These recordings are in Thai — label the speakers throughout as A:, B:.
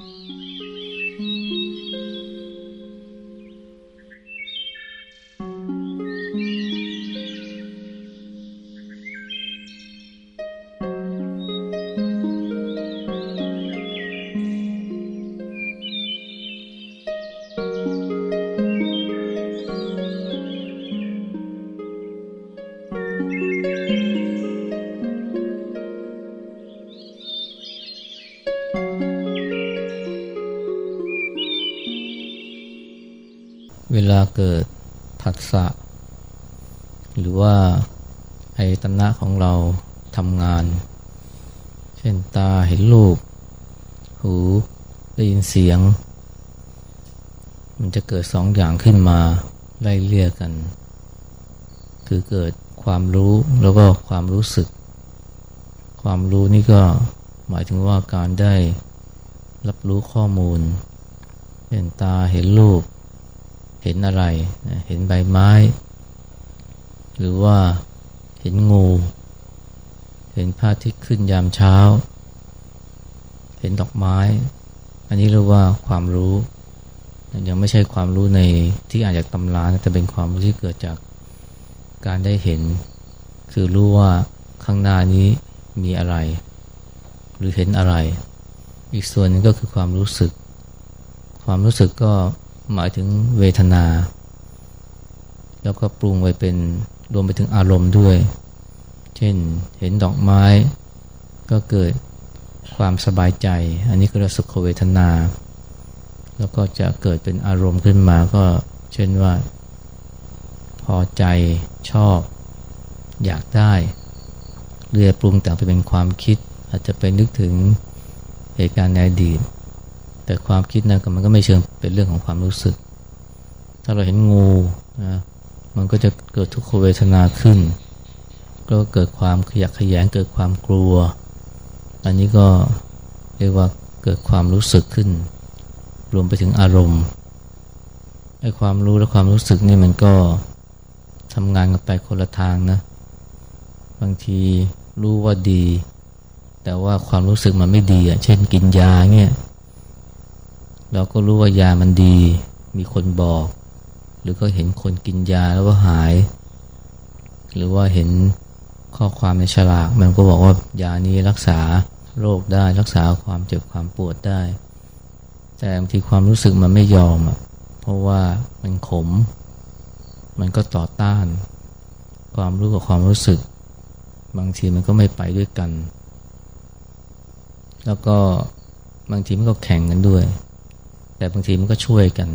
A: เาเกิดผัสสะหรือว่าไอตนะของเราทำงาน เช่นตาเห็นรูป หูได้ยินเสียง มันจะเกิดสองอย่างขึ้นมาไล่เลี่ยกัน คือเกิดความรู้แล้วก็ความรู้สึก ความรู้นี่ก็หมายถึงว่าการได้รับรู้ข้อมูล เห็นตาเห็นรูป เห็นอะไร เห็นใบไม้ หรือว่าเห็นงู เห็นพระอาทิตย์ขึ้นยามเช้า เห็นดอกไม้ อันนี้เรียกว่าความรู้ ยังไม่ใช่ความรู้ในที่อาจจะตำราแต่เป็นความรู้ที่เกิดจากการได้เห็น คือรู้ว่าข้างหน้านี้มีอะไร หรือเห็นอะไร อีกส่วนนึงก็คือความรู้สึก ความรู้สึกก็ หมายถึงเวทนา แล้วก็ปรุงไว้เป็นรวมไปถึงอารมณ์ด้วย เช่นเห็นดอกไม้ ก็เกิดความสบายใจ อันนี้ก็เรียกสุขเวทนา แล้วก็จะเกิดเป็นอารมณ์ขึ้นมาก็เช่นว่า พอใจชอบ อยากได้เรือปรุงแต่งไปเป็นความคิด อาจจะไปนึกถึงเหตุการณ์ในอดีต แต่ความคิดนะมันก็ไม่เชิงเป็นเรื่องของความรู้สึก ถ้าเราเห็นงูนะมันก็จะเกิดทุกขเวทนาขึ้น ก็เกิดความขยักขยงเกิดความกลัว อันนี้ก็เรียกว่าเกิดความรู้สึกขึ้น รวมไปถึงอารมณ์ไอ้ความรู้และความรู้สึกนี่มันก็ทำงานกันไปคนละทางนะ บางทีรู้ว่าดี แต่ว่าความรู้สึกมันไม่ดีอะ เช่นกินยาเนี่ย เราก็รู้ว่ายามันดี มีคนบอก หรือก็เห็นคนกินยาแล้วก็หาย หรือว่าเห็นข้อความในฉลาก มันก็บอกว่ายานี้รักษาโรคได้รักษาความเจ็บความปวดได้ แต่บางทีความรู้สึกมันไม่ยอมอะเพราะว่ามันขม มันก็ต่อต้าน ความรู้กับความรู้สึก บางทีมันก็ไม่ไปด้วยกัน แล้วก็บางทีมันก็แข่งกันด้วย แต่บางทีมันก็ช่วยกัน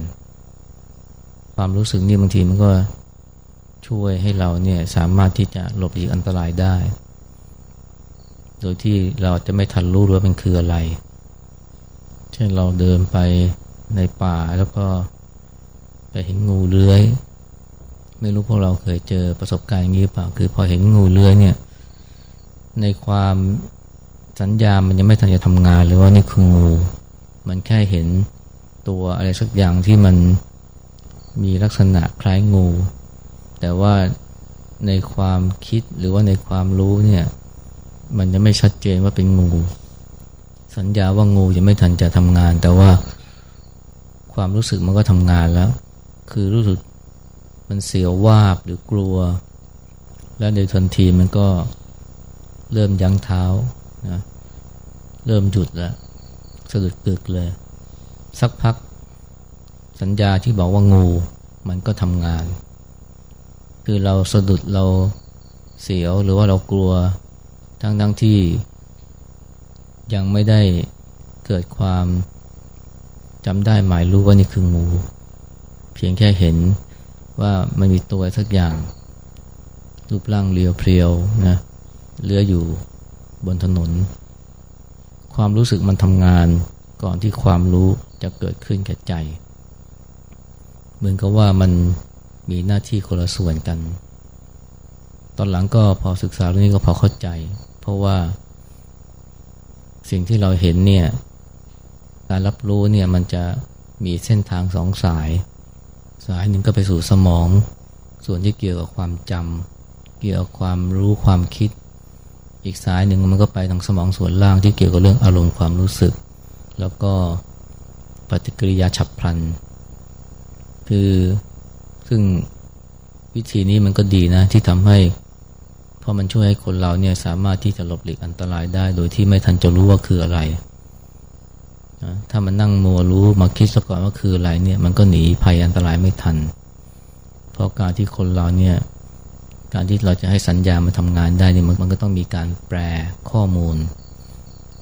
A: ความรู้สึกนี่บางทีมันก็ช่วยให้เราเนี่ยสามารถที่จะหลบหลีกอันตรายได้ โดยที่เราจะไม่ทันรู้ว่ามันคืออะไร เช่นเราเดินไปในป่าแล้วก็ไปเห็นงูเลื้อย ไม่รู้พวกเราเคยเจอประสบการณ์อย่างนี้เปล่า คือพอเห็นงูเลื้อยเนี่ย ในความสัญญามันยังไม่ทันจะทำงานหรือว่านี่คืองู มันแค่เห็น ตัวอะไรสักอย่างที่มันมีลักษณะคล้ายงู แต่ว่าในความคิดหรือว่าในความรู้เนี่ย มันจะไม่ชัดเจนว่าเป็นงู สัญญาว่างูยังไม่ทันจะทำงาน แต่ว่าความรู้สึกมันก็ทำงานแล้ว คือรู้สึกมันเสียววาบหรือกลัว แล้วในทันทีมันก็เริ่มยั้งเท้านะเริ่มหยุดแล้วสะดุดกึกเลย สักพัก สัญญาที่บอกว่างูมันก็ทำงาน คือเราสะดุดเราเสียวหรือว่าเรากลัว ทั้งทั้งที่ ยังไม่ได้เกิดความจำได้หมายรู้ว่านี่คืองู เพียงแค่เห็นว่ามันมีตัวสักอย่าง รูปร่างเรียวเพรียวนะเลื้ออยู่บนถนน ความรู้สึกมันทำงานก่อนที่ความรู้ จะเกิดขึ้นแก่ใจ เหมือนกับว่ามันมีหน้าที่คนละส่วนกัน ตอนหลังก็พอศึกษาเรื่องนี้ก็พอเข้าใจ เพราะว่าสิ่งที่เราเห็นเนี่ยการรับรู้เนี่ยมันจะมีเส้นทางสองสาย สายหนึ่งก็ไปสู่สมอง ส่วนที่เกี่ยวกับความจำเกี่ยวกับความรู้ความคิด อีกสายหนึ่งมันก็ไปทางสมองส่วนล่างที่เกี่ยวกับเรื่องอารมณ์ความรู้สึก แล้วก็ ปฏิกิริยาฉับพลัน คือซึ่งวิธีนี้มันก็ดีนะ ที่ทำให้ เพราะมันช่วยให้คนเราเนี่ยสามารถที่จะหลบหลีกอันตรายได้ โดยที่ไม่ทันจะรู้ว่าคืออะไรนะถ้ามันนั่งมัวรู้มาคิดซะก่อนว่าคืออะไรเนี่ยมันก็หนีภัยอันตรายไม่ทัน เพราะการที่คนเราเนี่ยการที่เราจะให้สัญญามาทำงานได้นี่มันก็ต้องมีการแปลข้อมูล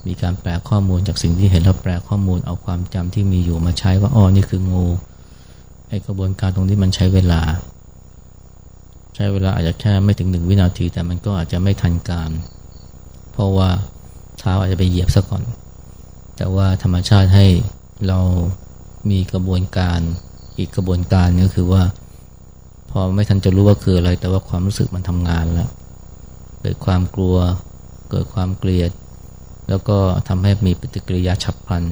A: มีการแปลข้อมูลจากสิ่งที่เห็นแล้วแปลข้อมูลเอาความจำที่มีอยู่มาใช้ว่าอ๋อนี่คืองูไอกระบวนการตรงนี้มันใช้เวลา ใช้เวลาอาจจะแค่ไม่ถึงหนึ่งวินาที แต่มันก็อาจจะไม่ทันการ เพราะว่าเท้าอาจจะไปเหยียบซะก่อน แต่ว่าธรรมชาติให้เรามีกระบวนการอีกกระบวนการก็คือว่า พอไม่ทันจะรู้ว่าคืออะไร แต่ว่าความรู้สึกมันทำงานแล้วเกิดความกลัว เกิดความเกลียด แล้วก็ทำให้มีปฏิกิริยาฉับพลัน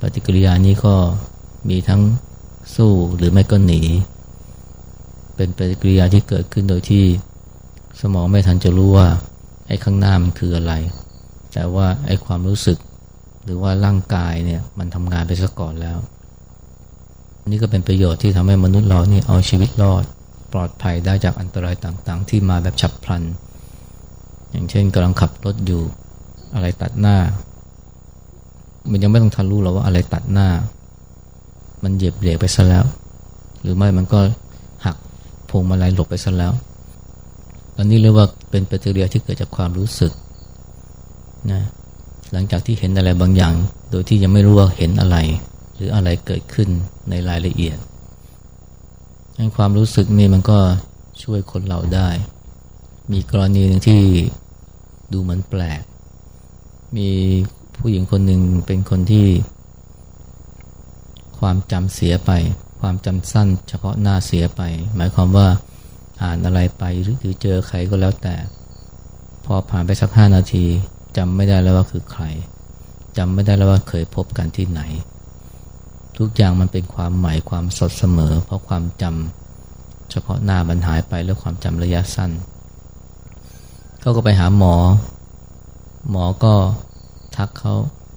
A: ปฏิกิริยานี้ก็มีทั้งสู้หรือไม่ก็หนี เป็นปฏิกิริยาที่เกิดขึ้นโดยที่สมองไม่ทันจะรู้ว่าไอ้ข้างหน้ามันคืออะไร แต่ว่าไอ้ความรู้สึกหรือว่าร่างกายเนี่ยมันทำงานไปซะก่อนแล้ว นี่ก็เป็นประโยชน์ที่ทำให้มนุษย์เรานี่เอาชีวิตรอดปลอดภัยได้จากอันตรายต่างๆ ที่มาแบบฉับพลัน อย่างเช่นกำลังขับรถอยู่ อะไรตัดหน้า มันยังไม่ต้องทันรู้หรอกว่าอะไรตัดหน้า มันเหยียบเบรกไปซะแล้ว หรือไม่มันก็หักพวงมาลัยหลบไปซะแล้ว อันนี้เรียกว่าเป็นปฏิกิริยาที่เกิดจากความรู้สึกนะหลังจากที่เห็นอะไรบางอย่าง โดยที่ยังไม่รู้ว่าเห็นอะไร หรืออะไรเกิดขึ้นในรายละเอียดความรู้สึกนี่มันก็ช่วยคนเราได้ มีกรณีหนึ่งที่ดูเหมือนแปลก มีผู้หญิงคนหนึ่งเป็นคนที่ ความจำเสียไป ความจำสั้น เฉพาะหน้าเสียไป หมายความว่าอ่านอะไรไปหรือเจอใครก็แล้วแต่ พอผ่านไปสักห้านาทีจำไม่ได้แล้วว่าคือใครจำไม่ได้แล้วว่าเคยพบกันที่ไหน ทุกอย่างมันเป็นความหมายความสดเสมอ เพราะความจำเฉพาะหน้ามันหายไปแล้วความจำระยะสั้นเขาก็ไปหาหมอ หมอก็ทักเขา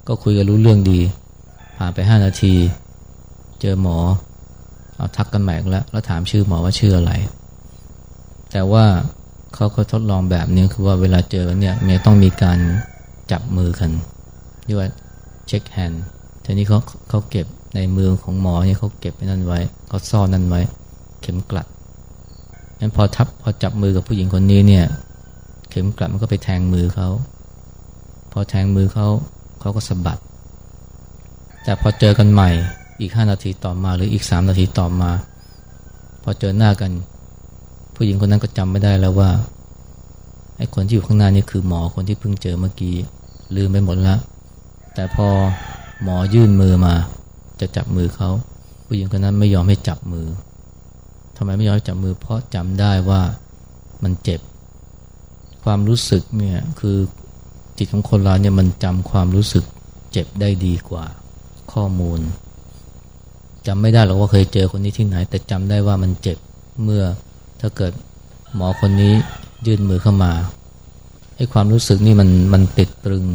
A: ก็คุยกันรู้เรื่องดี ผ่านไปห้านาที เจอหมอ เอาทักกันใหม่แล้ว แล้วถามชื่อหมอว่าชื่ออะไร แต่ว่าเขาก็ทดลองแบบนี้คือว่าเวลาเจอกันเนี่ยมันต้องมีการจับมือกันเรียกว่า shake hand ทีนี้เขาเขาเก็บในมือของหมอเนี่ยเขาเก็บไปนั่นไว้เขาซ่อนนั่นไว้ เข็มกลัดนั้นพอทับพอจับมือกับผู้หญิงคนนี้เนี่ย เข็มกลัดมันก็ไปแทงมือเขา พอแทงมือเขาเขาก็สะบัด แต่พอเจอกันใหม่อีกห้านาทีต่อมาหรืออีกสามนาทีต่อมา พอเจอหน้ากัน ผู้หญิงคนนั้นก็จำไม่ได้แล้วว่าไอ้คนที่อยู่ข้างหน้านี่คือหมอคนที่เพิ่งเจอเมื่อกี้ลืมไปหมดแล้วแต่พอหมอยื่นมือมา จะจับมือเขาผู้หญิงคนนั้นไม่ยอมให้จับมือทำไมไม่ยอมให้จับมือ เพราะจำได้ว่ามันเจ็บ ความรู้สึกเนี่ยคือ จิตของคนเราเนี่ยมันจำความรู้สึกเจ็บได้ดีกว่าข้อมูลจำไม่ได้หรอกว่าเคยเจอคนนี้ที่ไหน แต่จำได้ว่ามันเจ็บเมื่อถ้าเกิดหมอคนนี้ยื่นมือเข้ามาให้ความรู้สึกนี่มันมันติดตรึง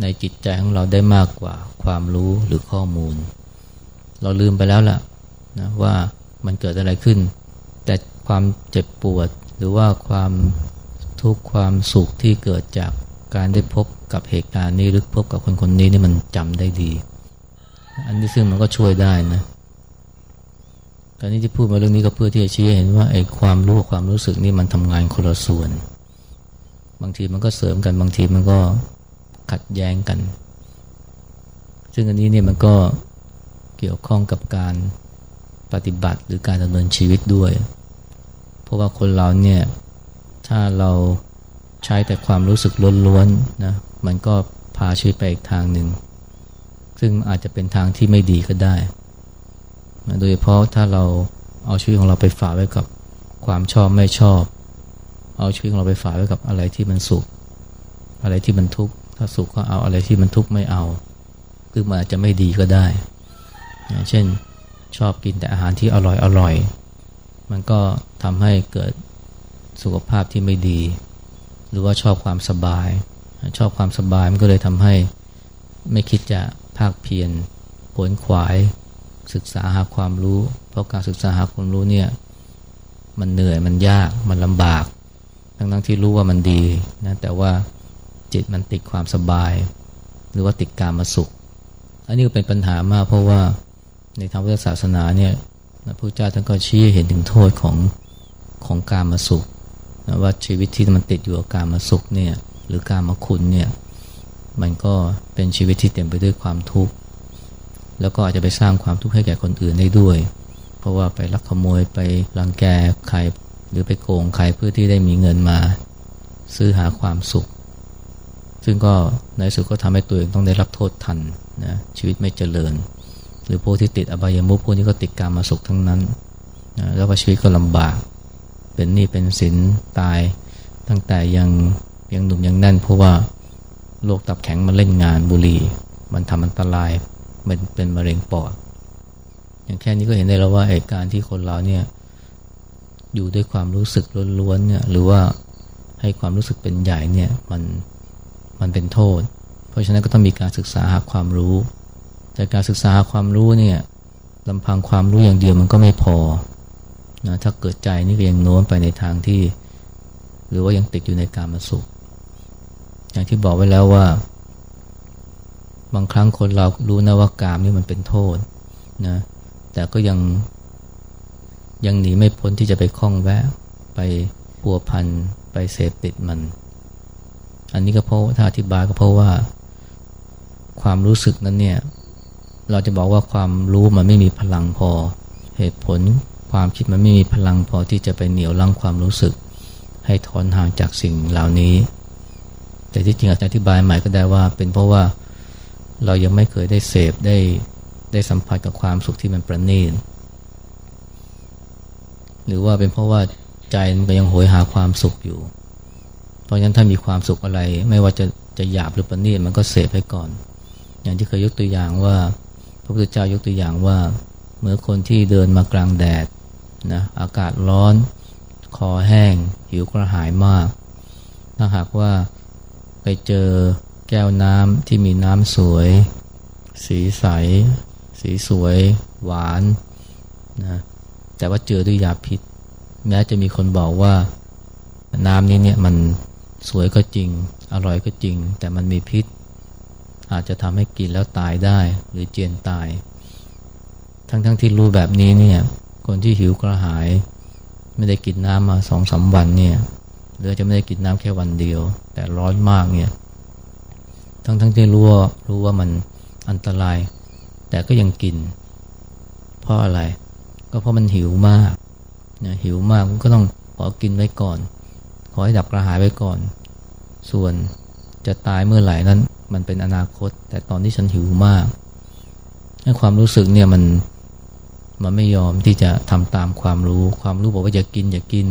A: ในจิตใจของเราได้มากกว่าความรู้หรือข้อมูล เราลืมไปแล้วล่ะนะว่ามันเกิดอะไรขึ้น แต่ความเจ็บปวดหรือว่าความทุกข์ความสุขที่เกิดจาก การได้พบกับเหตุการณ์นี้หรือพบกับคนคนนี้นี่มันจำได้ดี อันนี้ซึ่งมันก็ช่วยได้นะตอนนี้ที่พูดมาเรื่องนี้ก็เพื่อที่จะชี้เห็นว่าไอ้ความรู้ความรู้สึกนี่มันทำงานคนละส่วน บางทีมันก็เสริมกันบางทีมันก็ขัดแย้งกัน ซึ่งอันนี้เนี่ยมันก็เกี่ยวข้องกับการปฏิบัติหรือการดำเนินชีวิตด้วย เพราะว่าคนเราเนี่ยถ้าเรา ใช้แต่ความรู้สึกล้วนๆนะมันก็พาชีวิตไปอีกทางหนึ่ง ซึ่งอาจจะเป็นทางที่ไม่ดีก็ได้ โดยเฉพาะถ้าเราเอาชีวิตของเราไปฝากไว้กับความชอบไม่ชอบ เอาชีวิตของเราไปฝากไว้กับอะไรที่มันสุข อะไรที่มันทุกข์ ถ้าสุขก็เอาอะไรที่มันทุกข์ไม่เอา คือมันอาจจะไม่ดีก็ได้ เช่นชอบกินแต่อาหารที่อร่อยอร่อย มันก็ทำให้เกิดสุขภาพที่ไม่ดี รือว่าชอบความสบาย ชอบความสบายมันก็เลยทำให้ไม่คิดจะภาคเพียรขวนขวาย ศึกษาหาความรู้ เพราะการศึกษาหาความรู้เนี่ยมันเหนื่อยมันยากมันลำบาก ทั้งทั้งที่รู้ว่ามันดีนะแต่ว่าจิตมันติดความสบาย หรือว่าติดการมาสุข อันนี้ก็เป็นปัญหามากเพราะว่าในทางพุทธศาสนาเนี่ยพระพุทธเจ้าท่านก็ชี้เห็นถึงโทษของของการมาสุข นะว่าชีวิตที่มันติดอยู่กับการมาสุขเนี่ยหรือการมาคุณเนี่ยมันก็เป็นชีวิตที่เต็มไปด้วยความทุกข์แล้วก็อาจจะไปสร้างความทุกข์ให้แก่คนอื่นได้ด้วย เพราะว่าไปลักขโมยไปรังแกใครหรือไปโกงใครเพื่อที่ได้มีเงินมา ซื้อหาความสุข ซึ่งก็ในสุดก็ทำให้ตัวเองต้องได้รับโทษทันนะชีวิตไม่เจริญ หรือพวกที่ติดอบายมุขพวกนี้ก็ติดการมาสุขทั้งนั้นนะแล้วก็ชีวิตก็ลำบาก เป็นหนี้เป็นสินตาย ตั้งแต่ยังยังหนุ่มยังแน่น เพราะว่าโรคตับแข็งมันเล่นงานบุหรี่ มันทำอันตรายมันเป็นมะเร็งปอด อย่างแค่นี้ก็เห็นได้แล้วว่าเหตุการณ์ที่คนเราเนี่ยอยู่ด้วยความรู้สึกล้วนๆเนี่ยหรือว่าให้ความรู้สึกเป็นใหญ่เนี่ยมันมันเป็นโทษ เพราะฉะนั้นก็ต้องมีการศึกษาหาความรู้ แต่การศึกษาหาความรู้เนี่ยลำพังความรู้อย่างเดียวมันก็ไม่พอ นะถ้าเกิดใจนี่ก็ยังโน้มไปในทางที่ หรือว่ายังติดอยู่ในการมาสุข อย่างที่บอกไว้แล้วว่า บางครั้งคนเรารู้นะว่ากามนี่มันเป็นโทษนะแต่ก็ยังยังหนีไม่พ้นที่จะไปคล้องแวะ ไปปัวพันไปเสพติดมัน อันนี้ก็เพราะถ้าอธิบายก็เพราะว่า ความรู้สึกนั้นเนี่ย เราจะบอกว่าความรู้มันไม่มีพลังพอเหตุผล ความคิดมันไม่มีพลังพอที่จะไปเหนี่ยวลังความรู้สึก ให้ถอนห่างจากสิ่งเหล่านี้ แต่ที่จริงอาจจะอธิบายใหม่ก็ได้ว่า เป็นเพราะว่าเรายังไม่เคยได้เสพได้ได้สัมผัสกับความสุขที่มันประณีตหรือว่าเป็นเพราะว่าใจมันยังโหยหาความสุขอยู่ เพราะฉะนั้นถ้ามีความสุขอะไร ไม่ว่าจะจะหยาบหรือประณีตมันก็เสพไปก่อน อย่างที่เคยยกตัวอย่างว่า พระพุทธเจ้ายกตัวอย่างว่าเมื่อคนที่เดินมากลางแดด นะอากาศร้อน คอแห้ง หิวกระหายมาก ถ้าหากว่าไปเจอแก้วน้ำที่มีน้ำสวย สีใส สีสวย หวานนะแต่ว่าเจอด้วยยาพิษ แม้จะมีคนบอกว่าน้ำนี้เนี่ยมันสวยก็จริง อร่อยก็จริง แต่มันมีพิษ อาจจะทำให้กินแล้วตายได้หรือเจียนตาย ทั้งๆทที่รู้แบบนี้เนี่ย คนที่หิวกระหาย ไม่ได้กินน้ำมาสองสาวันเนี่ยหรือจะไม่ได้กินน้ำแค่วันเดียว แต่ร้อนมากเนี่ย ทั้งทั้งที่รู้ว่ารู้ว่ามันอันตราย แต่ก็ยังกิน เพราะอะไร ก็เพราะมันหิวมากนะหิวมากมันก็ต้องขอกินไว้ก่อน ขอให้ดับกระหายไว้ก่อน ส่วนจะตายเมื่อไหร่นั้น มันเป็นอนาคต แต่ตอนที่ฉันหิวมากให้ความรู้สึกเนี่ยมัน มันไม่ยอมที่จะทำตามความรู้ ความรู้บอกว่าอย่ากินอย่ากิน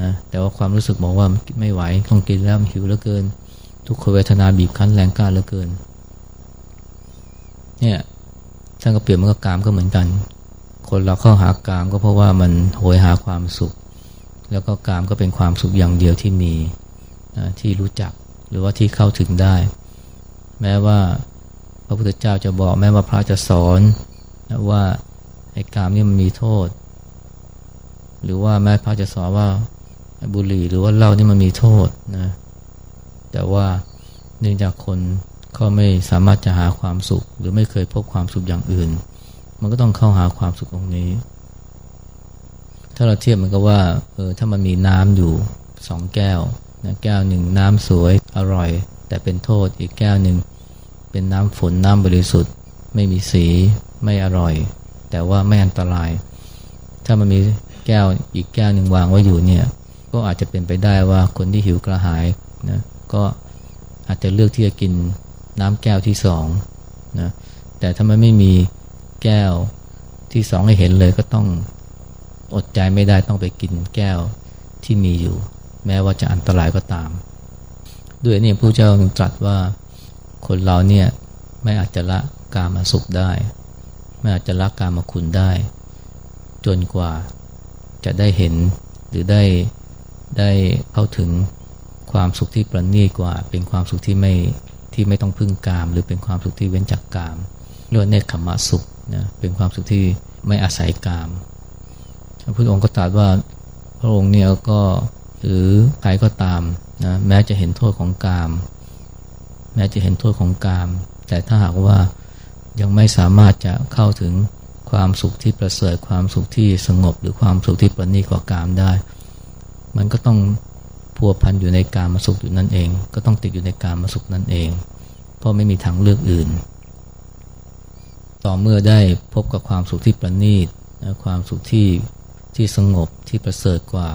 A: นะแต่ว่าความรู้สึกบอกว่าไม่ไหวต้องกินแล้วหิวเหลือเกิน ทุกขเวทนาบีบคั้นแรงกล้าเหลือเกิน เนี่ยท่านก็เปรียบมันกับกามก็เหมือนกัน คนเราเข้าหากามก็เพราะว่ามันโหยหาความสุข แล้วก็กามก็เป็นความสุขอย่างเดียวที่มีที่รู้จักหรือว่าที่เข้าถึงได้ แม้ว่าพระพุทธเจ้าจะบอกแม้ว่าพระจะสอนว่า ไอ้กามนี่มันมีโทษ หรือว่าแม้พระจะสอนว่าบุหรี่หรือว่าเหล้านี่มันมีโทษนะ แต่ว่าเนื่องจากคนก็ไม่สามารถจะหาความสุข หรือไม่เคยพบความสุขอย่างอื่น มันก็ต้องเข้าหาความสุขตรงนี้ ถ้าเราเทียบมันก็ว่าเออถ้ามันมีน้ำอยู่สองแก้วนะแก้วหนึ่งน้ำสวยอร่อย แต่เป็นโทษอีกแก้วหนึ่งเป็นน้ำฝนน้ำบริสุทธิ์ ไม่มีสีไม่อร่อย แต่ว่าไม่อันตราย ถ้ามันมีแก้วอีกแก้วหนึ่งวางไว้อยู่เนี่ย ก็อาจจะเป็นไปได้ว่าคนที่หิวกระหายนะก็อาจจะเลือกที่จะกินน้ำแก้วที่สองนะแต่ถ้ามันไม่มีแก้วที่สองให้เห็นเลยก็ต้องอดใจไม่ได้ต้องไปกินแก้วที่มีอยู่ แม้ว่าจะอันตรายก็ตาม ด้วยนี่ผู้เจ้าตรัสว่าคนเราเนี่ยไม่อาจจะละกามาสุขได้ ไม่อาจจะละกามาคุณได้ จนกว่าจะได้เห็นหรือได้ได้เข้าถึงความสุขที่ประณีตกว่า เป็นความสุขที่ไม่ที่ไม่ต้องพึ่งกาม หรือเป็นความสุขที่เว้นจากกามเรียกว่าเนคขมะสุขนะเป็นความสุขที่ไม่อาศัยกามพระพุทธองค์ก็ตรัสว่าพระองค์เนี่ยก็หรือใครก็ตามนะแม้จะเห็นโทษของกาม แม้จะเห็นโทษของกาม แต่ถ้าหากว่า ยังไม่สามารถจะเข้าถึงความสุขที่ประเสริฐความสุขที่สงบหรือความสุขที่ประณีกว่ากามได้ มันก็ต้องพัวพันอยู่ในการมาสุขอยู่นั่นเอง ก็ต้องติดอยู่ในการมาสุขนั่นเอง เพราะไม่มีทางเลือกอื่น ต่อเมื่อได้พบกับความสุขที่ประณีตนะความสุขที่ที่สงบที่ประเสริฐกว่า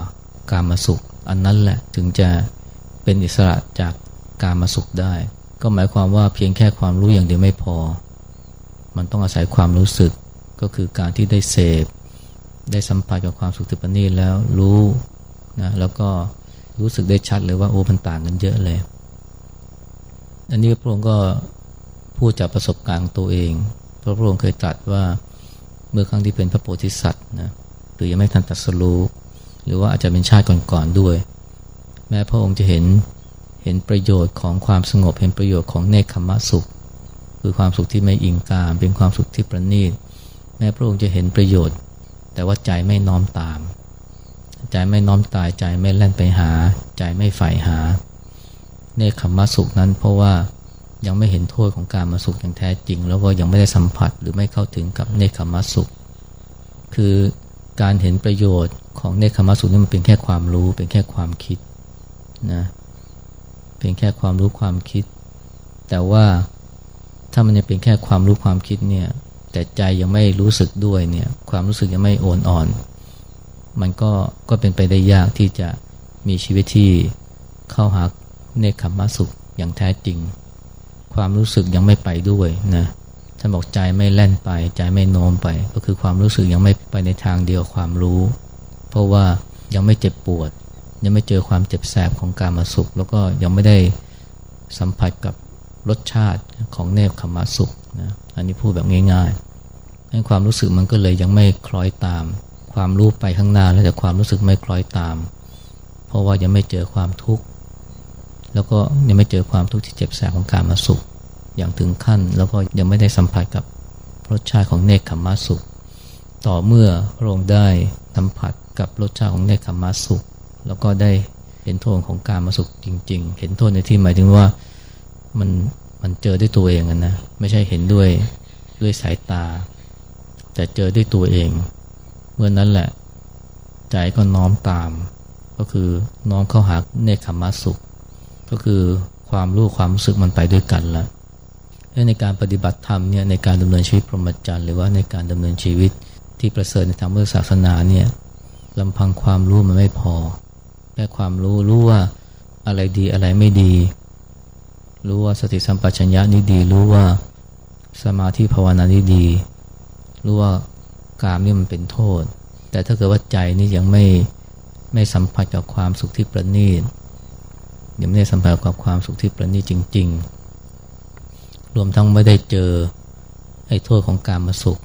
A: การมาสุข อันนั้นแหละถึงจะเป็นอิสระจากการมาสุขได้ ก็หมายความว่าเพียงแค่ความรู้อย่างเดียวไม่พอ มันต้องอาศัยความรู้สึกก็คือการที่ได้เสพ ได้สัมผัสกับความสุขที่ประณีตแล้วรู้นะแล้วก็รู้สึกได้ชัดเลยว่าโอ้มันต่างกันเยอะเลย อันนี้พระองค์ก็พูดจากประสบการณ์ตัวเอง เพราะพระองค์เคยตรัสว่าเมื่อครั้งที่เป็นพระโพธิสัตว์นะหรือยังไม่ทันตัดสรู้หรือว่าอาจจะเป็นชาติก่อนๆด้วย แม้พระองค์จะเห็นเห็นประโยชน์ของความสงบเห็นประโยชน์ของเนคขมะสุข คือความสุขที่ไม่อิงกาม เป็นความสุขที่ประณีตแม้พระองค์จะเห็นประโยชน์ แต่ว่าใจไม่น้อมตาม ใจไม่น้อมตายใจไม่แล่นไปหา ใจไม่ใฝ่หาเนคขมสุขนั้นเพราะว่ายังไม่เห็นโทษของการมาสุขอย่างแท้จริง แล้วก็ยังไม่ได้สัมผัสหรือไม่เข้าถึงกับเนคขมสุข คือการเห็นประโยชน์ของเนคขมสุขนี่มันเป็นแค่ความรู้ เป็นแค่ความคิดนะเป็นแค่ความรู้ความคิด แต่ว่า ถ้ามันยังเป็นแค่ความรู้ความคิดเนี่ย แต่ใจยังไม่รู้สึกด้วยเนี่ย ความรู้สึกยังไม่โอนอ่อน มันก็ก็เป็นไปได้ยากที่จะมีชีวิตที่เข้าหาเนคขมะสุขอย่างแท้จริง ความรู้สึกยังไม่ไปด้วยนะท่านบอกใจไม่แล่นไป ใจไม่โน้มไป ก็คือความรู้สึกยังไม่ไปในทางเดียวความรู้ เพราะว่ายังไม่เจ็บปวด ยังไม่เจอความเจ็บแสบของการมาสุข แล้วก็ยังไม่ได้สัมผัสกับ รสชาติของเนคขมะสุขนะอันนี้พูดแบบง่ายๆให้ความรู้สึกมันก็เลยยังไม่คล้อยตาม ความรู้ไปข้างหน้าแล้วแต่ความรู้สึกไม่คล้อยตาม เพราะว่ายังไม่เจอความทุกข์แล้วก็ยังไม่เจอความทุกข์ที่เจ็บแสบของการมาสุข อย่างถึงขั้น แล้วก็ยังไม่ได้สัมผัสกับรสชาติของเนคขมะสุข ต่อเมื่อพระองค์ได้สัมผัสกับรสชาติของเนคขมะสุข แล้วก็ได้เห็นโทษของการมาสุขจริง ๆ เห็นโทษในที่หมายถึงว่า มันมันเจอด้วยตัวเองนะ ไม่ใช่เห็นด้วยด้วยสายตา แต่เจอด้วยตัวเอง เมื่อนั้นแหละ ใจก็น้อมตาม ก็คือน้อมเข้าหาเนคขมะสุข ก็คือความรู้ความรู้สึกมันไปด้วยกันล้วในการปฏิบัติธรรมเนี่ยในการดำเนินชีวิตพรหมจรรย์หรือว่าในการดำเนินชีวิตที่ประเสริฐในทางพุทธศาสนาเนี่ยลำพังความรู้มันไม่พอแค่ความรู้รู้ว่าอะไรดีอะไรไม่ดี รู้ว่าสติสัมปชัญญะนี่ดี รู้ว่าสมาธิภาวนานี่ดี รู้ว่ากามนี่มันเป็นโทษ แต่ถ้าเกิดว่าใจนี่ยังไม่ไม่สัมผัสกับความสุขที่ประณีตยังไม่ได้สัมผัสกับความสุขที่ประณีตจริง ๆ รวมทั้งไม่ได้เจอไอ้โทษของการมาสุข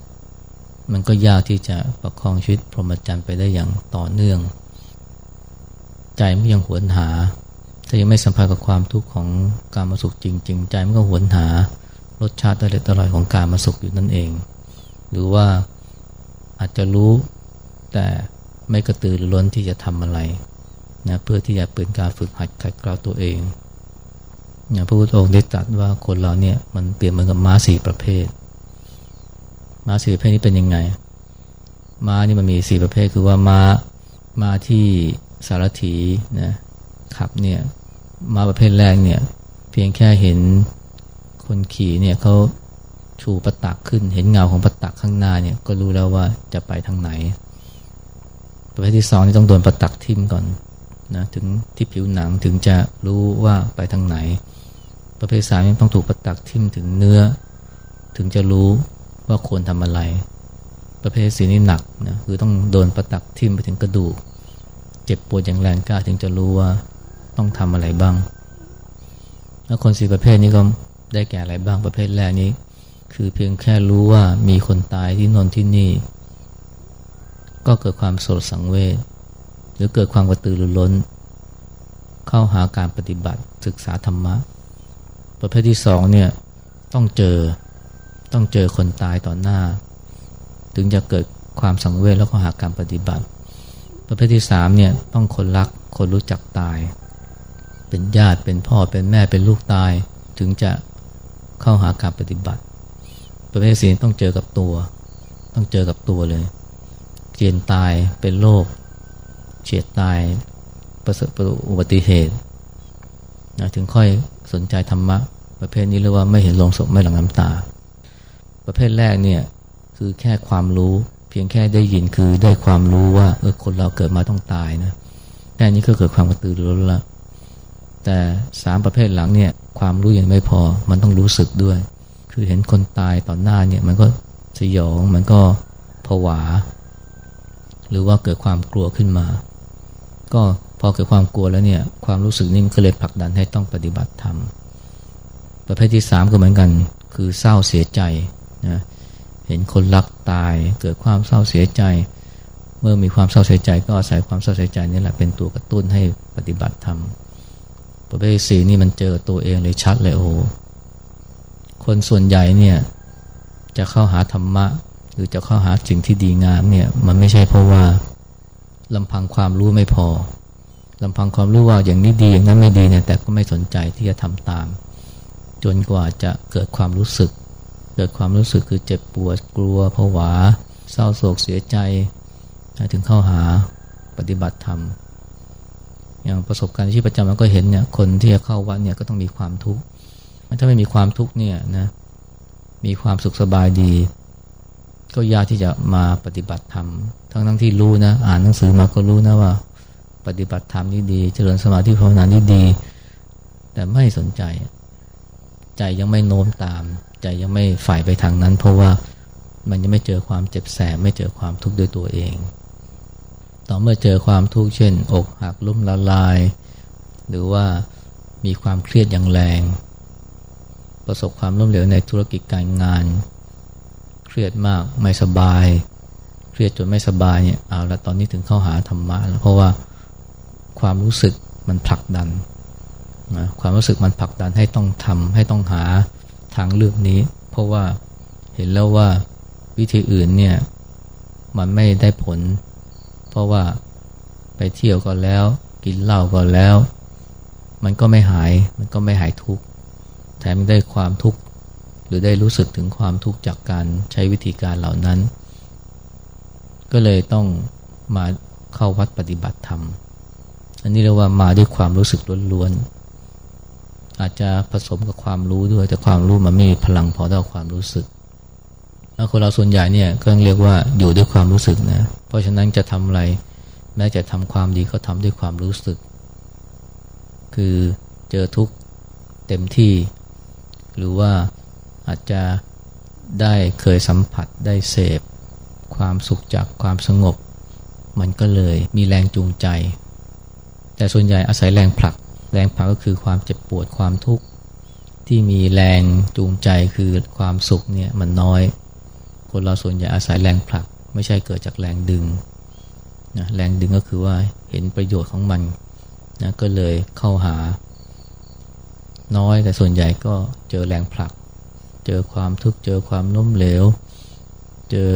A: มันก็ยากที่จะประคองชีวิตพรหมจรรย์ไปได้อย่างต่อเนื่อง ใจมันยังหวนหา ถ้ายังไม่สัมผัสกับความทุกข์ของการมาสุขจริง ๆ ใจมันก็หวนหารสชาติอร่อยอร่อยของการมาสุขอยู่นั่นเอง หรือว่าอาจจะรู้แต่ไม่กระตือรือร้นที่จะทำอะไรนะเพื่อที่จะเป็นการฝึกหัดขัดเกลาตัวเองอย่างพระพุทธองค์ได้ตรัสว่าคนเราเนี่ยมันเปรียบเหมือนกับม้าสี่ประเภท ม้าสี่ประเภทนี้เป็นยังไง ม้านี่มันมีสี่ประเภทคือว่าม้าม้าที่สารถีนะ ขับเนี่ยมาประเภทแรกเนี่ย เพียงแค่เห็นคนขี่เนี่ยเขาชูประตักขึ้น เห็นเงาของประตักข้างหน้าเนี่ยก็รู้แล้วว่าจะไปทางไหน ประเภทที่สองนี่ต้องโดนประตักทิ่มก่อนนะถึงที่ผิวหนังถึงจะรู้ว่าไปทางไหน ประเภทสามต้องถูกประตักทิ่มถึงเนื้อ ถึงจะรู้ว่าควรทำอะไร ประเภทสีนี่หนักนะคือต้องโดนประตักทิ่มไปถึงกระดูก เจ็บปวดอย่างแรงกล้าถึงจะรู้ว่า ต้องทำอะไรบ้าง แล้วคนสี่ประเภทนี้ก็ได้แก่อะไรบ้างประเภทแรกนี้ คือเพียงแค่รู้ว่ามีคนตายที่นนที่นี่ ก็เกิดความโศกสังเวชหรือเกิดความกระตือรือร้น เข้าหาการปฏิบัติศึกษาธรรมะ ประเภทที่สองเนี่ยต้องเจอต้องเจอคนตายต่อหน้า ถึงจะเกิดความสังเวชแล้วก็หาการปฏิบัติ ประเภทที่สามเนี่ยต้องคนรักคนรู้จักตาย เป็นญาติเป็นพ่อเป็นแม่เป็นลูกตาย ถึงจะเข้าหาการปฏิบัติ ประเภทสี่ต้องเจอกับตัว ต้องเจอกับตัวเลยเจียนตายเป็นโรคเฉียดตายประสบอุบัติเหตุนะถึงค่อยสนใจธรรมะ ประเภทนี้เรียกว่าไม่เห็นลงศพไม่หลั่งน้ำตา ประเภทแรกเนี่ยคือแค่ความรู้เพียงแค่ได้ยินคือได้ความรู้ว่าเออคนเราเกิดมาต้องตายนะแค่นี้ก็เกิดความกระตือรือร้นละ แต่สามประเภทหลังเนี่ยความรู้ยังไม่พอมันต้องรู้สึกด้วย คือเห็นคนตายต่อหน้าเนี่ยมันก็สยองมันก็ผวา หรือว่าเกิดความกลัวขึ้นมา ก็พอเกิดความกลัวแล้วเนี่ยความรู้สึกนี่มันก็เลยผลักดันให้ต้องปฏิบัติธรรมประเภทที่สามก็เหมือนกัน คือเศร้าเสียใจนะเห็นคนรักตายเกิดความเศร้าเสียใจ เมื่อมีความเศร้าเสียใจ ก็อาศัยความเศร้าเสียใจนี่แหละเป็นตัวกระตุ้นให้ปฏิบัติธรรม ประเภทสี่นี่มันเจอตัวเองเลยชัดเลยโอ้คนส่วนใหญ่เนี่ยจะเข้าหาธรรมะ หรือจะเข้าหาสิ่งที่ดีงามเนี่ยมันไม่ใช่เพราะว่าลำพังความรู้ไม่พอลำพังความรู้ว่าอย่างนี้ดีอย่างนั้นไม่ดีเนี่ยแต่ก็ไม่สนใจที่จะทำตาม จนกว่าจะเกิดความรู้สึก เกิดความรู้สึกคือเจ็บปวดกลัวผวา เศร้าโศกเสียใจถึงเข้าหาปฏิบัติธรรม อย่างประสบการณ์ที่ประจำมันก็เห็นเนี่ยคนที่จะเข้าวัดเนี่ยก็ต้องมีความทุกข์ถ้าไม่มีความทุกข์เนี่ยนะมีความสุขสบายดี ก็ยากที่จะมาปฏิบัติธรรมทั้งทั้งที่รู้นะอ่านหนังสือมาก็รู้นะว่า ปฏิบัติธรรมนี่ดี เจริญสมาธิภาวนานี่ดี แต่ไม่สนใจ ใจยังไม่โน้มตาม ใจยังไม่ฝ่ายไปทางนั้น เพราะว่ามันยังไม่เจอความเจ็บแสบไม่เจอความทุกข์ด้วยตัวเอง ต่อเมื่อเจอความทุกข์เช่น อกหักลุ่มละลาย หรือว่ามีความเครียดอย่างแรง ประสบความล้มเหลวในธุรกิจการงาน เครียดมากไม่สบาย เครียดจนไม่สบายเนี่ยเอาละตอนนี้ถึงเข้าหาธรรมะแล้วเพราะว่าความรู้สึกมันผลักดันนะความรู้สึกมันผลักดันให้ต้องทำให้ต้องหาทางเลือกนี้ เพราะว่าเห็นแล้วว่าวิธีอื่นเนี่ยมันไม่ได้ผล ราะว่าไปเที่ยวก็แล้ว กินเหล้าก็แล้ว มันก็ไม่หายมันก็ไม่หายทุกข์แถมได้ความทุกข์หรือได้รู้สึกถึงความทุกข์จากการใช้วิธีการเหล่านั้น ก็เลยต้องมาเข้าวัดปฏิบัติธรรม อันนี้เรียกว่ามาด้วยความรู้สึกล้วนๆอาจจะผสมกับความรู้ด้วยแต่ความรู้มันไม่มีพลังพอเท่าความรู้สึก คนเราส่วนใหญ่เนี่ยก็เรียกว่าอยู่ด้วยความรู้สึกนะ เพราะฉะนั้นจะทำอะไร แม้จะทำความดีก็ทำด้วยความรู้สึก คือเจอทุกเต็มที่ หรือว่าอาจจะได้เคยสัมผัสได้เสพ ความสุขจากความสงบ มันก็เลยมีแรงจูงใจ แต่ส่วนใหญ่อาศัยแรงผลัก แรงผลักก็คือความเจ็บปวดความทุกข์ที่มีแรงจูงใจคือความสุขเนี่ยมันน้อย คนเราส่วนใหญ่อาศัยแรงผลัก ไม่ใช่เกิดจากแรงดึงนะแรงดึงก็คือว่าเห็นประโยชน์ของมันนะก็เลยเข้าหา น้อยแต่ส่วนใหญ่ก็เจอแรงผลัก เจอความทุกข์เจอความล้มเหลว เจอ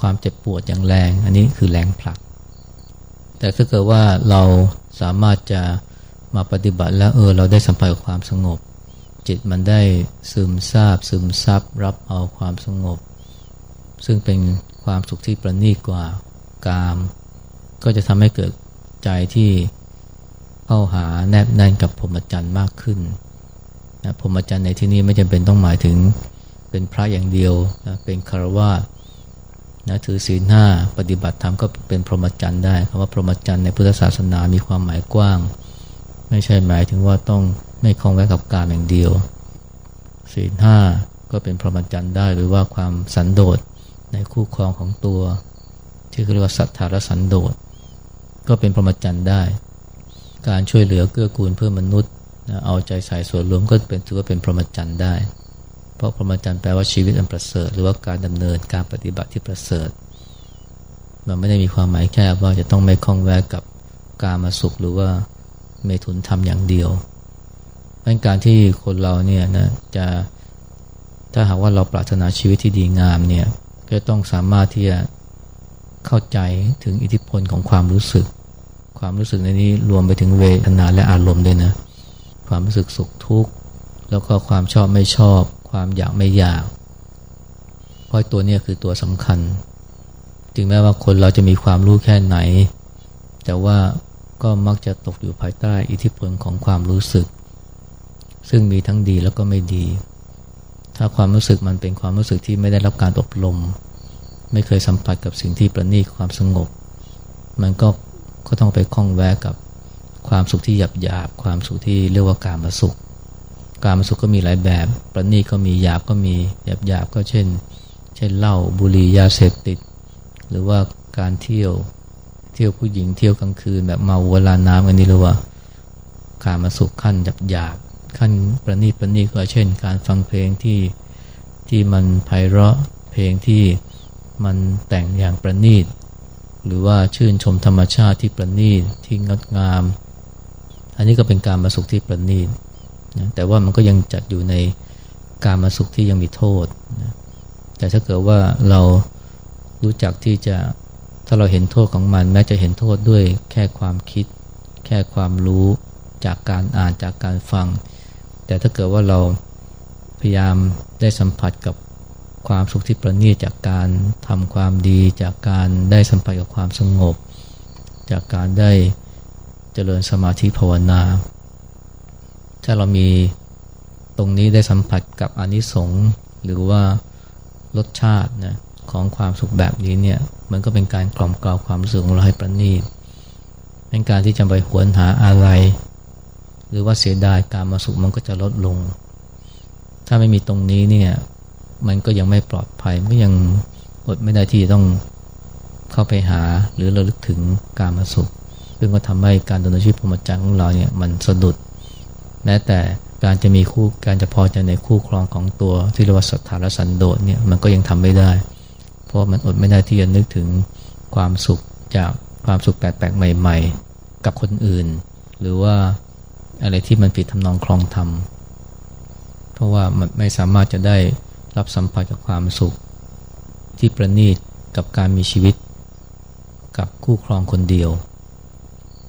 A: ความเจ็บปวดอย่างแรง อันนี้คือแรงผลัก แต่ถ้าเกิดว่าเราสามารถจะมาปฏิบัติแล้วเออเราได้สัมผัสกับความสงบ จิตมันได้ซึมซาบซึมซับรับเอาความสงบ ซึ่งเป็นความสุขที่ประณีตกว่ากาม ก็จะทำให้เกิดใจที่เข้าหาแนบแน่นกับพรหมจรรย์มากขึ้นนะพรหมจรรย์ในที่นี้ไม่จำเป็นต้องหมายถึงเป็นพระอย่างเดียวนะเป็นคารวะนะถือศีลห้าปฏิบัติธรรมก็เป็นพรหมจรรย์ได้คำว่าพรหมจรรย์ในพุทธศาสนามีความหมายกว้าง ไม่ใช่หมายถึงว่าต้องไม่คล้องแวะกับการอย่างเดียวศีลห้าก็เป็นพรหมจรรย์ได้หรือว่าความสันโดษ ในคู่ครองของตัว ที่เรียกว่าสัทธารสันโดษก็เป็นพรหมจรรย์ได้ การช่วยเหลือเกื้อกูลเพื่อมนุษย์เอาใจใส่ส่วนรวมก็เป็นถือว่าเป็นพรหมจรรย์ได้ เพราะพรหมจรรย์แปลว่าชีวิตอันประเสริฐ หรือว่าการดำเนินการปฏิบัติที่ประเสริฐ มันไม่ได้มีความหมายแค่ว่าจะต้องไม่คล้องแวะกับการมาสุขหรือว่าเมถุนทำอย่างเดียวเป็นการที่คนเราเนี่ยนะจะถ้าหากว่าเราปรารถนาชีวิตที่ดีงามเนี่ย ก็ต้องสามารถที่จะเข้าใจถึงอิทธิพลของความรู้สึก ความรู้สึกในนี้รวมไปถึงเวทนาและอารมณ์ด้วยนะ ความรู้สึกสุขทุกข์ แล้วก็ความชอบไม่ชอบ ความอยากไม่อยาก เพราะตัวนี้คือตัวสำคัญ ถึงแม้ว่าคนเราจะมีความรู้แค่ไหน แต่ว่าก็มักจะตกอยู่ภายใต้อิทธิพลของความรู้สึก ซึ่งมีทั้งดีแล้วก็ไม่ดี ถ้าความรู้สึกมันเป็นความรู้สึกที่ไม่ได้รับการอบรม ไม่เคยสัมผัสกับสิ่งที่ประณีตความสงบ มันก็ก็ต้องไปคล้องแวะกับความสุขที่หยาบหยาบความสุขที่เรียกว่าการมาสุข การมาสุขก็มีหลายแบบ ประณีตก็มีหยาบก็มีหยาบหยาบก็เช่น เช่นเหล้าบุหรี่ยาเสพติด หรือว่าการเที่ยวเที่ยวผู้หญิงเที่ยวกลางคืนแบบเมาเวลาน้ำกันนี่เรียกว่าการมาสุขขั้นหยาบหยาบ ขั้นประณีประณีก็เช่น การฟังเพลงที่ที่มันไพเราะเพลงที่มันแต่งอย่างประณีต หรือว่าชื่นชมธรรมชาติที่ประณีตที่งดงาม อันนี้ก็เป็นการมาสุขที่ประณีตนะแต่ว่ามันก็ยังจัดอยู่ในการมาสุขที่ยังมีโทษนะแต่ถ้าเกิดว่าเรารู้จักที่จะถ้าเราเห็นโทษของมัน แม้จะเห็นโทษด้วยแค่ความคิด แค่ความรู้จากการอ่านจากการฟัง แต่ถ้าเกิดว่าเราพยายามได้สัมผัสกับความสุขที่ประณีตจากการทำความดี จากการได้สัมผัสกับความสงบ จากการได้เจริญสมาธิภาวนา ถ้าเรามีตรงนี้ได้สัมผัสกับอนิสงส์หรือว่ารสชาตินะของความสุขแบบนี้เนี่ยมันก็เป็นการกล่อมกล่าวความสึกของเราให้ประณีตเป็นการที่จะไปหวนหาอะไร หรือว่าเสียดายการมาสุขมันก็จะลดลง ถ้าไม่มีตรงนี้เนี่ย มันก็ยังไม่ปลอดภัยไม่ยังอดไม่ได้ที่จะต้องเข้าไปหาหรือระลึกถึงการมาสุข ซึ่งก็ทำให้การดำเนินชีวิตพรหมจรรย์ของเราเนี่ยมันสะดุด แม้แต่การจะมีคู่การจะพอใจในคู่ครองของตัวที่เรียกว่าสัทธาและสันโดษเนี่ยมันก็ยังทำไม่ได้ เพราะมันอดไม่ได้ที่จะนึกถึงความสุขจากความสุขแปลกๆใหม่ ๆ กับคนอื่น หรือว่า อะไรที่มันผิดทำนองคลองธรรม เพราะว่ามันไม่สามารถจะได้รับสัมผัสกับความสุข ที่ประณีตกับการมีชีวิต กับคู่ครองคนเดียว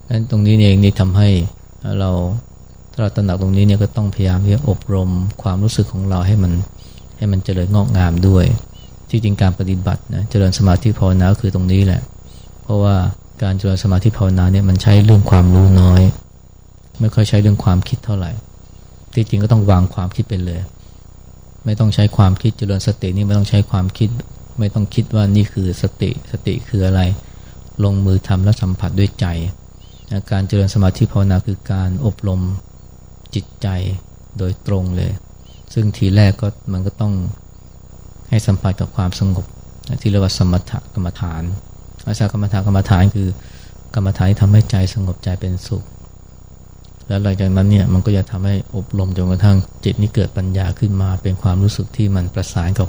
A: นั้นตรงนี้เองนี่ทำให้เราถ้าเราตระหนักตรงนี้เนี่ยก็ต้องพยายามที่จะอบรมความรู้สึกของเราให้มันให้มันเจริญงอกงามด้วย ที่จริงการปฏิบัตินะเจริญสมาธิภาวนาคือตรงนี้แหละ เพราะว่าการเจริญสมาธิภาวนาเนี่ยมันใช้เรื่องความรู้น้อย ไม่ค่อยใช้เรื่องความคิดเท่าไหร่ ที่จริงก็ต้องวางความคิดไปเลย ไม่ต้องใช้ความคิดเจริญสตินี่ไม่ต้องใช้ความคิด ไม่ต้องคิดว่านี่คือสติสติคืออะไร ลงมือทำและสัมผัสด้วยใจ การเจริญสมาธิภาวนาคือการอบรมจิตใจโดยตรงเลย ซึ่งทีแรกก็มันก็ต้องให้สัมผัสกับความสงบที่เรียกว่าสมถกรรมฐานอาชากรรมฐานกรรมฐานคือกรรมฐานที่ทำให้ใจสงบใจเป็นสุข แล้วหลังจากนั้นเนี่ยมันก็จะทำให้อบรมจนกระทั่งจิตนี้เกิดปัญญาขึ้นมา เป็นความรู้สึกที่มันประสานกับ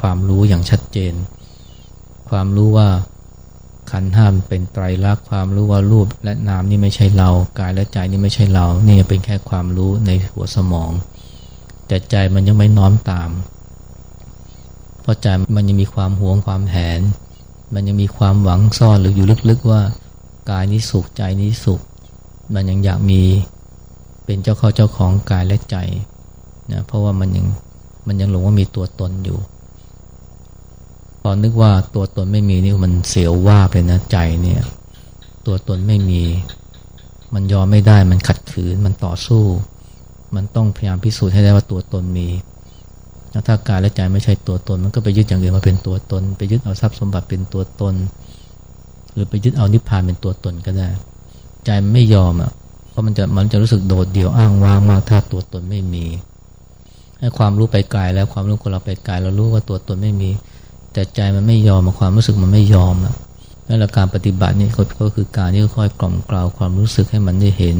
A: ความรู้อย่างชัดเจน ความรู้ว่าขันห้ามเป็นไตรลักษณ์ความรู้ว่ารูปและนามนี่ไม่ใช่เรา กายและใจนี่ไม่ใช่เรานี่เป็นแค่ความรู้ในหัวสมอง แต่ใจมันยังไม่น้อมตาม เพราะใจมันยังมีความหวงความแหน มันยังมีความหวังซ่อนหรืออยู่ลึกๆว่า กายนี้สุขใจนี้สุข มันยังอยากมี เป็นเจ้าเข้าเจ้าของกายและใจนะเพราะว่ามันยังมันยังหลงว่ามีตัวตนอยู่พอนึกว่าตัวตนไม่มีนี่มันเสียวว่าเป็นะใจเนี่ย ตัวตนไม่มี มันยอมไม่ได้มันขัดขืนมันต่อสู้ มันต้องพยายามพิสูจน์ให้ได้ว่าตัวตนมีถ้ากายและใจไม่ใช่ตัวตน มันก็ไปยึดอย่างอื่นมาเป็นตัวตน ไปยึดเอาทรัพย์สมบัติเป็นตัวตน หรือไปยึดเอานิพพานเป็นตัวตนก็ได้ ใจมันไม่ยอมอะ ราะมันจะมันจะรู้สึกโดดเดี่ยวอ้างว้างมากถ้าตัวตนไม่มี ให้ความรู้ไปไกลแล้วความรู้ของเราไปไกลเรารู้ว่าตัวตนไม่มี แต่ใจมันไม่ยอมความรู้สึกมันไม่ยอมอะแหล้วการปฏิบัตินี่ก็คือการที่ค่อยกล่อมกล่าวความรู้สึกให้มันได้เห็น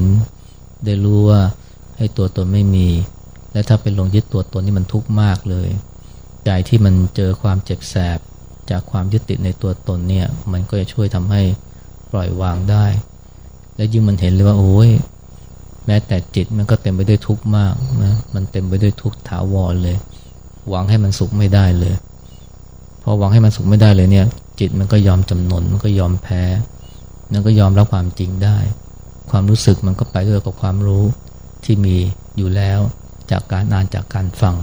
A: ได้รู้ว่าให้ตัวตนไม่มี และถ้าเป็นลงยึดตัวตนนี่มันทุกข์มากเลย ใจที่มันเจอความเจ็บแสบ จากความยึดติดในตัวตนเนี่ยมันก็จะช่วยทำให้ปล่อยวางได้ แล้วยิ่งมันเห็นเลยว่าโอ้ย แม้แต่จิตมันก็เต็มไปด้วยทุกข์มากนะมันเต็มไปด้วยทุกข์ถาวรเลย หวังให้มันสุขไม่ได้เลย พอหวังให้มันสุขไม่ได้เลยเนี่ย จิตมันก็ยอมจำนนมันก็ยอมแพ้มันก็ยอมรับความจริงได้ ความรู้สึกมันก็ไปด้วยกับความรู้ที่มีอยู่แล้วจากการอ่านจากการฟัง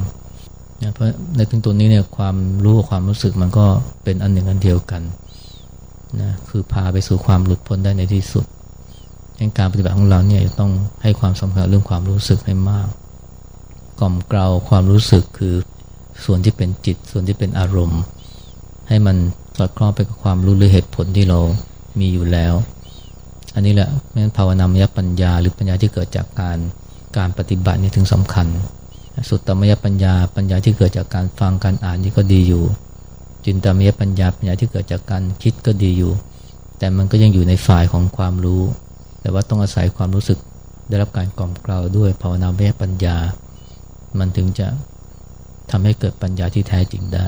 A: นะเพราะในถึงตัวนี้เนี่ยความรู้กับความรู้สึกมันก็เป็นอันหนึ่งอันเดียวกันนะคือพาไปสู่ความหลุดพ้นได้ในที่สุด การปฏิบัติของเราเนี่ยต้องให้ความสำคัญเรื่องความรู้สึกให้มาก กล่อมเกลาความรู้สึกคือส่วนที่เป็นจิต ส่วนที่เป็นอารมณ์ ให้มันสอดคล้องไปกับความรู้หรือเหตุผลที่เรามีอยู่แล้ว อันนี้แหละนั้นภาวนามยปัญญา หรือปัญญาที่เกิดจากการการปฏิบัตินี่ถึงสำคัญ สุตตมยปัญญาปัญญาที่เกิดจากการฟังการอ่านนี่ก็ดีอยู่ จินตมยปัญญาปัญญาที่เกิดจากการคิดก็ดีอยู่ แต่มันก็ยังอยู่ในฝ่ายของความรู้ แต่ว่าต้องอาศัยความรู้สึกได้รับการกล่อมเกลาด้วยภาวนามตปัญญา มันถึงจะทำให้เกิดปัญญาที่แท้จริงได้